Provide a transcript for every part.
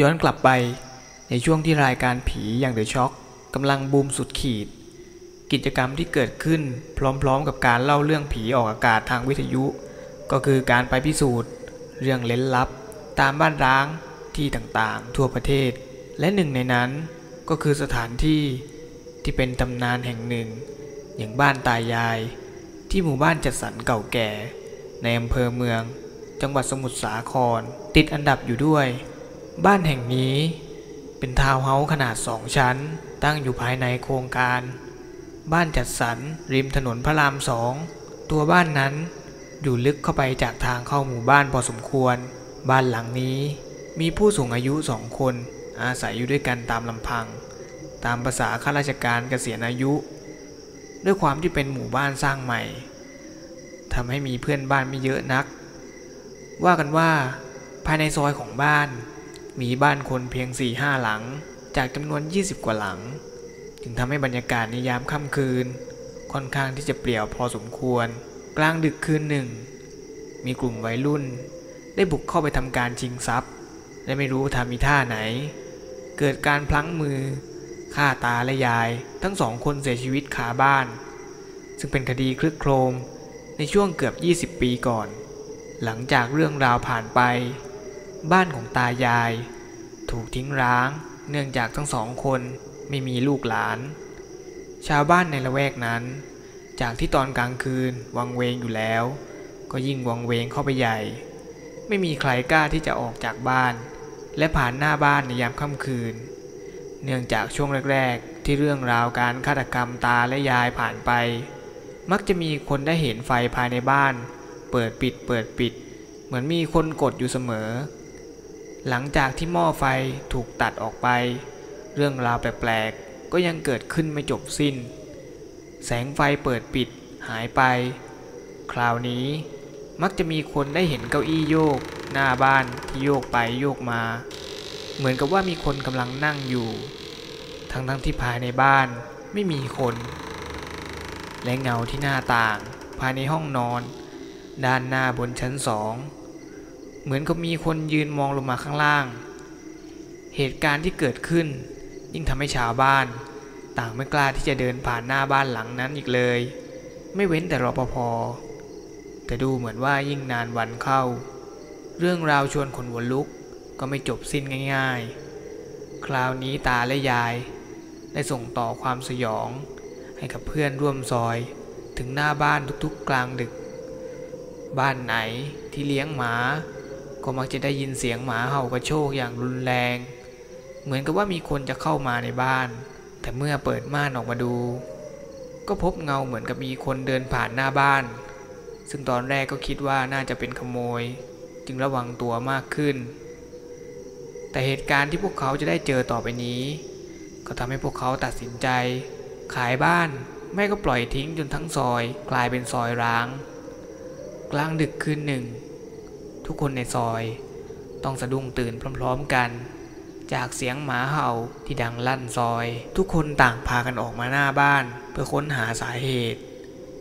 ย้อนกลับไปในช่วงที่รายการผีอย่างเดอะช็อคกำลังบูมสุดขีด กิจกรรมที่เกิดขึ้นพร้อมๆ กับการเล่าเรื่องผีออกอากาศทางวิทยุ ก็คือการไปพิสูจน์ เรื่องเล้นลับ ตามบ้านร้างที่ต่างๆ ทั่วประเทศ และหนึ่งในนั้นก็คือสถานที่ที่เป็นตำนานแห่งหนึ่ง อย่างบ้านตายาย ที่หมู่บ้านจัดสรรเก่าแก่ ในอำเภอเมือง จังหวัดสมุทรสาคร ติดอันดับอยู่ด้วย บ้านแห่งนี้เป็นทาวน์เฮาส์ขนาดสองชั้น ตั้งอยู่ภายในโครงการ บ้านจัดสรรริมถนนพระรามสองตัวบ้านนั้นอยู่ลึกเข้าไปจากทางเข้าหมู่บ้านพอสมควร บ้านหลังนี้มีผู้สูงอายุสองคนอาศัยอยู่ด้วยกันตามลำพัง ตามภาษาข้าราชการเกษียณอายุ ด้วยความที่เป็นหมู่บ้านสร้างใหม่ทำให้มีเพื่อนบ้านไม่เยอะนัก ว่ากันว่าภายในซอยของบ้าน มีบ้านคนเพียง4ี่ห้าหลัง จากจำนวน 20 กว่าหลัง จึงทำให้บรรยากาศในยามค่ำคืน ค่อนข้างที่จะเปลี่ยวพอสมควร กลางดึกคืนหนึ่ง มีกลุ่มวัยรุ่น ได้บุกเข้าไปทำการชิงทรัพย์ และไม่รู้ทำมีท่าไหน เกิดการพลั้งมือฆ่าตาและยาย ทั้งสองคนเสียชีวิตคาบ้าน ซึ่งเป็นคดีคลึกโครมในช่วงเกือบ 20 ปีก่อน หลังจากเรื่องราวผ่านไป บ้านของตายาย ถูกทิ้งร้าง เนื่องจากทั้งสองคนไม่มีลูกหลาน ชาวบ้านในละแวกนั้น จากที่ตอนกลางคืนวังเวงอยู่แล้ว ก็ยิ่งวังเวงเข้าไปใหญ่ ไม่มีใครกล้าที่จะออกจากบ้าน และผ่านหน้าบ้านในยามค่ำคืน เนื่องจากช่วงแรก ๆ ที่เรื่องราวการฆาตกรรมตาและยายผ่านไป มักจะมีคนได้เห็นไฟภายในบ้าน เปิดปิดเปิดปิด เหมือนมีคนกดอยู่เสมอ หลังจากที่หม้อไฟถูกตัดออกไป เรื่องราวแปลกๆ ก็ยังเกิดขึ้นไม่จบสิ้น แสงไฟเปิดปิดหายไป คราวนี้มักจะมีคนได้เห็นเก้าอี้โยก หน้าบ้านที่โยกไปโยกมา เหมือนกับว่ามีคนกำลังนั่งอยู่ ทั้งทั้งที่ภายในบ้านไม่มีคน และเงาที่หน้าต่าง ภายในห้องนอน ด้านหน้าบนชั้นสอง เหมือนกับมีคนยืนมองลงมาข้างล่าง เหตุการณ์ที่เกิดขึ้น ยิ่งทำให้ชาวบ้าน ต่างไม่กล้าที่จะเดินผ่านหน้าบ้านหลังนั้นอีกเลย ไม่เว้นแต่รปภแต่ดูเหมือนว่ายิ่งนานวันเข้า เรื่องราวชวนขนหัวลุกก็ไม่จบสิ้นง่ายๆ คราวนี้ตาและยาย ได้ส่งต่อความสยอง ให้กับเพื่อนร่วมซอย ถึงหน้าบ้านทุกๆกลางดึก บ้านไหนที่เลี้ยงหมา ก็มักจะได้ยินเสียงหมาเห่ากระโชกอย่างรุนแรง เหมือนกับว่ามีคนจะเข้ามาในบ้าน แต่เมื่อเปิดม่านออกมาดู ก็พบเงาเหมือนกับมีคนเดินผ่านหน้าบ้าน ซึ่งตอนแรกก็คิดว่าน่าจะเป็นขโมย จึงระวังตัวมากขึ้น แต่เหตุการณ์ที่พวกเขาจะได้เจอต่อไปนี้ ก็ทำให้พวกเขาตัดสินใจ ขายบ้านไม่ก็ปล่อยทิ้งจนทั้งซอย กลายเป็นซอยร้าง กลางดึกคืนหนึ่ง ทุกคนในซอย ต้องสะดุ้งตื่นพร้อมๆกัน จากเสียงหมาเห่าที่ดังลั่นซอย ทุกคนต่างพากันออกมาหน้าบ้าน เพื่อค้นหาสาเหตุ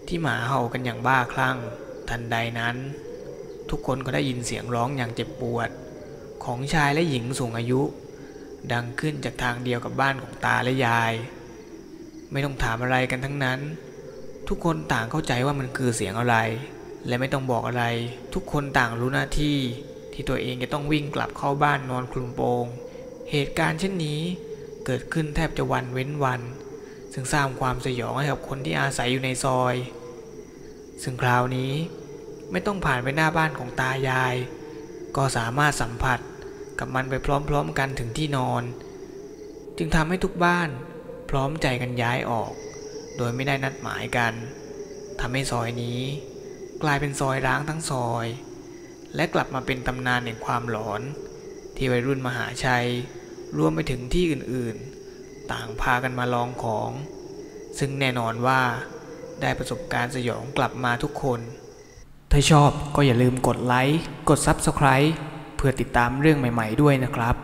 ที่หมาเห่ากันอย่างบ้าคลั่ง ทันใดนั้น ทุกคนก็ได้ยินเสียงร้องอย่างเจ็บปวด ของชายและหญิงสูงอายุ ดังขึ้นจากทางเดียวกับบ้านของตาและยาย ไม่ต้องถามอะไรกันทั้งนั้น ทุกคนต่างเข้าใจว่ามันคือเสียงอะไร และไม่ต้องบอกอะไร ทุกคนต่างรู้หน้าที่ ที่ตัวเองจะต้องวิ่งกลับเข้าบ้านนอนคลุมโปง เหตุการณ์เช่นนี้เกิดขึ้นแทบจะวันเว้นวัน ซึ่งสร้างความสยองให้กับคนที่อาศัยอยู่ในซอย ซึ่งคราวนี้ไม่ต้องผ่านไปหน้าบ้านของตายาย ก็สามารถสัมผัสกับมันไปพร้อมๆกันถึงที่นอน จึงทำให้ทุกบ้านพร้อมใจกันย้ายออก โดยไม่ได้นัดหมายกันทำให้ซอยนี้ กลายเป็นซอยร้างทั้งซอย และกลับมาเป็นตำนานแห่งความหลอน ที่วัยรุ่นมหาชัย รวมไปถึงที่อื่นๆ ต่างพากันมาลองของ ซึ่งแน่นอนว่าได้ประสบการณ์สยองกลับมาทุกคน ถ้าชอบก็อย่าลืมกดไลค์ กด Subscribe เพื่อติดตามเรื่องใหม่ ๆ ด้วยนะครับ